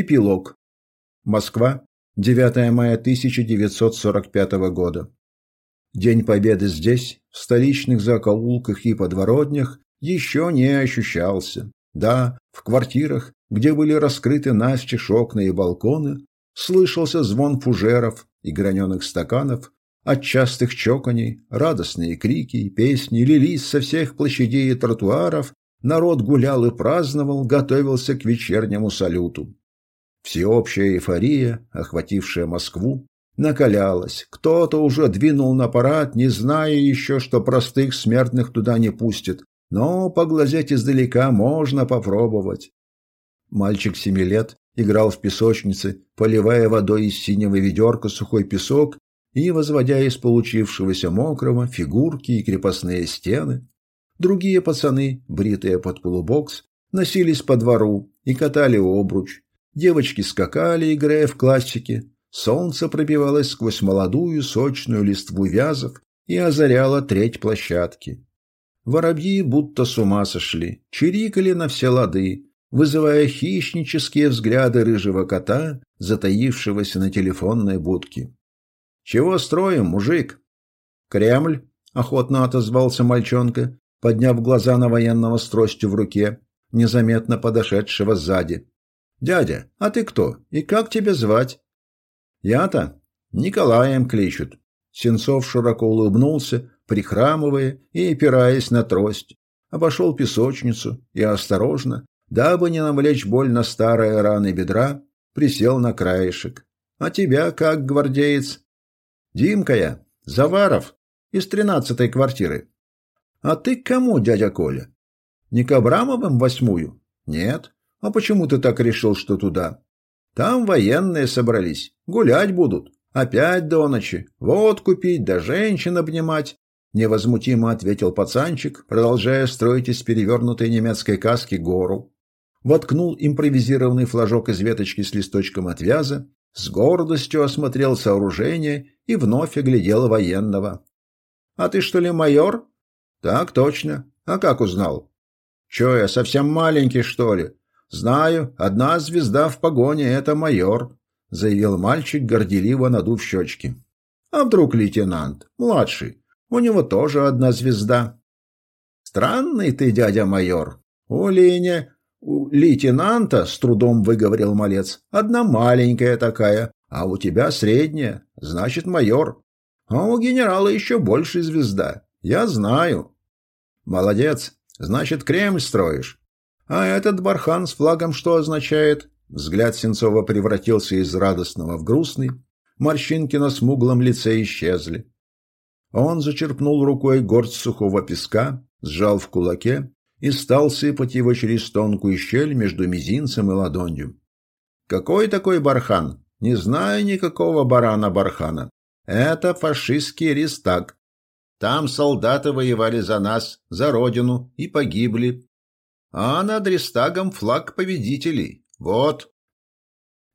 Эпилог. Москва, 9 мая 1945 года. День Победы здесь, в столичных закоулках и подворотнях, еще не ощущался. Да, в квартирах, где были раскрыты настежь окна и балконы, слышался звон фужеров и граненых стаканов, от частых чоканий, радостные крики песни лились со всех площадей и тротуаров, народ гулял и праздновал, готовился к вечернему салюту. Всеобщая эйфория, охватившая Москву, накалялась. Кто-то уже двинул на парад, не зная еще, что простых смертных туда не пустят. Но поглазеть издалека можно попробовать. Мальчик семи лет играл в песочнице, поливая водой из синего ведерка сухой песок и возводя из получившегося мокрого фигурки и крепостные стены. Другие пацаны, бритые под полубокс, носились по двору и катали обруч. Девочки скакали, играя в классики. Солнце пробивалось сквозь молодую сочную листву вязов и озаряло треть площадки. Воробьи будто с ума сошли, чирикали на все лады, вызывая хищнические взгляды рыжего кота, затаившегося на телефонной будке. «Чего строим, мужик?» «Кремль», — охотно отозвался мальчонка, подняв глаза на военного с тростью в руке, незаметно подошедшего сзади. «Дядя, а ты кто? И как тебя звать?» «Я-то? Николаем кличут». Сенцов широко улыбнулся, прихрамывая и опираясь на трость. Обошел песочницу и осторожно, дабы не навлечь боль на старые раны бедра, присел на краешек. «А тебя как, гвардеец?» «Димка я, Заваров, из тринадцатой квартиры». «А ты к кому, дядя Коля?» «Не к Абрамовым восьмую?» «Нет. А почему ты так решил, что туда?» «Там военные собрались, гулять будут. Опять до ночи, водку пить да женщин обнимать. Невозмутимо ответил пацанчик, продолжая строить из перевернутой немецкой каски гору воткнул импровизированный флажок из веточки с листочком отвяза, с гордостью осмотрел сооружение и вновь оглядел военного. «А ты что ли майор?» «Так точно. А как узнал?» «Че я, совсем маленький, что ли?» «Знаю, одна звезда в погоне — это майор», — заявил мальчик, горделиво надув щечки. «А вдруг лейтенант? Младший. У него тоже одна звезда». «Странный ты, дядя майор. У Леня у лейтенанта, с трудом выговорил малец, одна маленькая такая, а у тебя средняя, значит майор. А у генерала еще больше звезда. Я знаю. Молодец, значит Кремль строишь. А этот бархан с флагом что означает? Взгляд Сенцова превратился из радостного в грустный. Морщинки на смуглом лице исчезли. Он зачерпнул рукой горсть сухого песка, сжал в кулаке и стал сыпать его через тонкую щель между мизинцем и ладонью. «Какой такой бархан? Не знаю никакого барана-бархана. Это фашистский рестаг. Там солдаты воевали за нас, за родину и погибли. А над рестагом флаг победителей. Вот».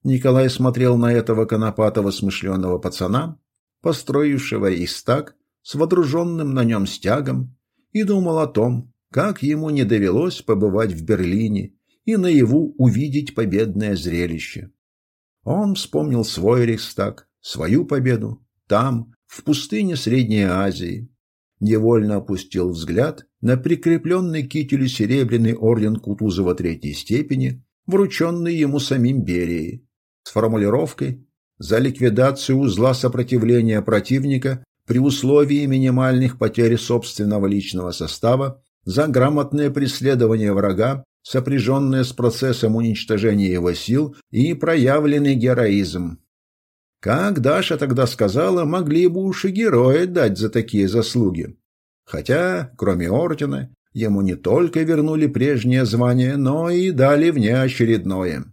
Николай смотрел на этого конопатого смышленого пацана, построившего истак с водруженным на нем стягом, и думал о том, как ему не довелось побывать в Берлине и наяву увидеть победное зрелище. Он вспомнил свой Рейхстаг, свою победу, там, в пустыне Средней Азии. Невольно опустил взгляд на прикрепленный к кителю серебряный орден Кутузова третьей степени, врученный ему самим Берией, с формулировкой «За ликвидацию узла сопротивления противника при условии минимальных потерь собственного личного состава за грамотное преследование врага, сопряженное с процессом уничтожения его сил и проявленный героизм. Как Даша тогда сказала, могли бы уж и героя дать за такие заслуги. Хотя, кроме ордена, ему не только вернули прежнее звание, но и дали внеочередное.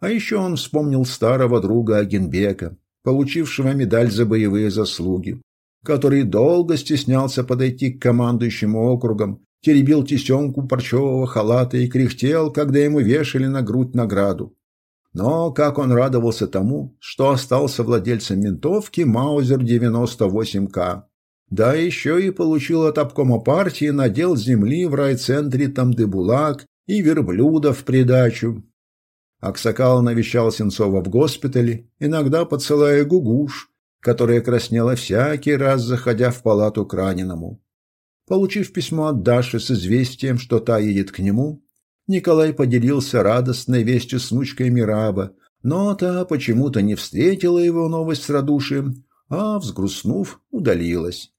А еще он вспомнил старого друга Агенбека, получившего медаль за боевые заслуги, который долго стеснялся подойти к командующему округом, теребил тесемку парчевого халата и кряхтел, когда ему вешали на грудь награду. Но как он радовался тому, что остался владельцем винтовки Маузер 98К. Да еще и получил от обкома партии надел земли в райцентре Тамдыбулак и верблюда в придачу. Аксакал навещал Сенцова в госпитале, иногда поцелая Гугуш, которая краснела всякий раз, заходя в палату к раненому. Получив письмо от Даши с известием, что та едет к нему, Николай поделился радостной вестью с внучкой Мираба, но та почему-то не встретила его новость с радушием, а, взгрустнув, удалилась.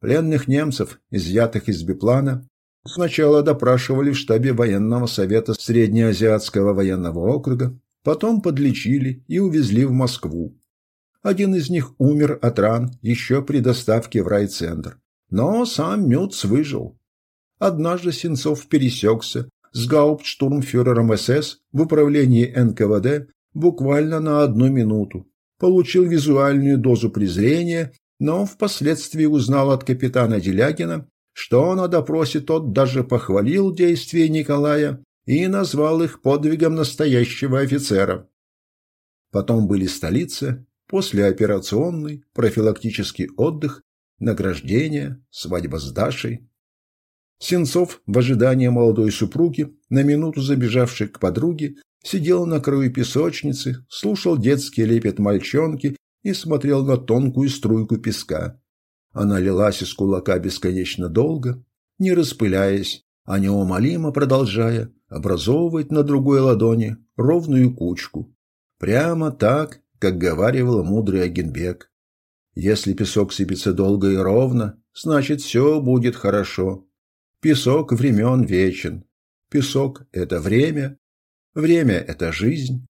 Пленных немцев, изъятых из биплана, сначала допрашивали в штабе военного совета Среднеазиатского военного округа, потом подлечили и увезли в Москву. Один из них умер от ран еще при доставке в райцентр, но сам Мюц выжил. Однажды Сенцов пересекся с гауптштурмфюрером СС в управлении НКВД буквально на одну минуту, получил визуальную дозу презрения но впоследствии узнал от капитана Делягина, что на допросе тот даже похвалил действия Николая и назвал их подвигом настоящего офицера. Потом были столица, послеоперационный, профилактический отдых, награждение, свадьба с Дашей. Сенцов, в ожидании молодой супруги, на минуту забежавшей к подруге, сидел на краю песочницы, слушал детский лепет мальчонки и смотрел на тонкую струйку песка. Она лилась из кулака бесконечно долго, не распыляясь, а неумолимо продолжая образовывать на другой ладони ровную кучку. Прямо так, как говаривал мудрый Агенбек. Если песок сыпется долго и ровно, значит, все будет хорошо. Песок времен вечен. Песок – это время, время – это жизнь,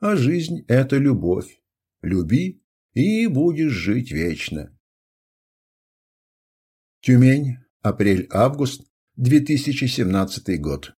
а жизнь – это любовь. Люби и будешь жить вечно. Тюмень, апрель-август 2017 год.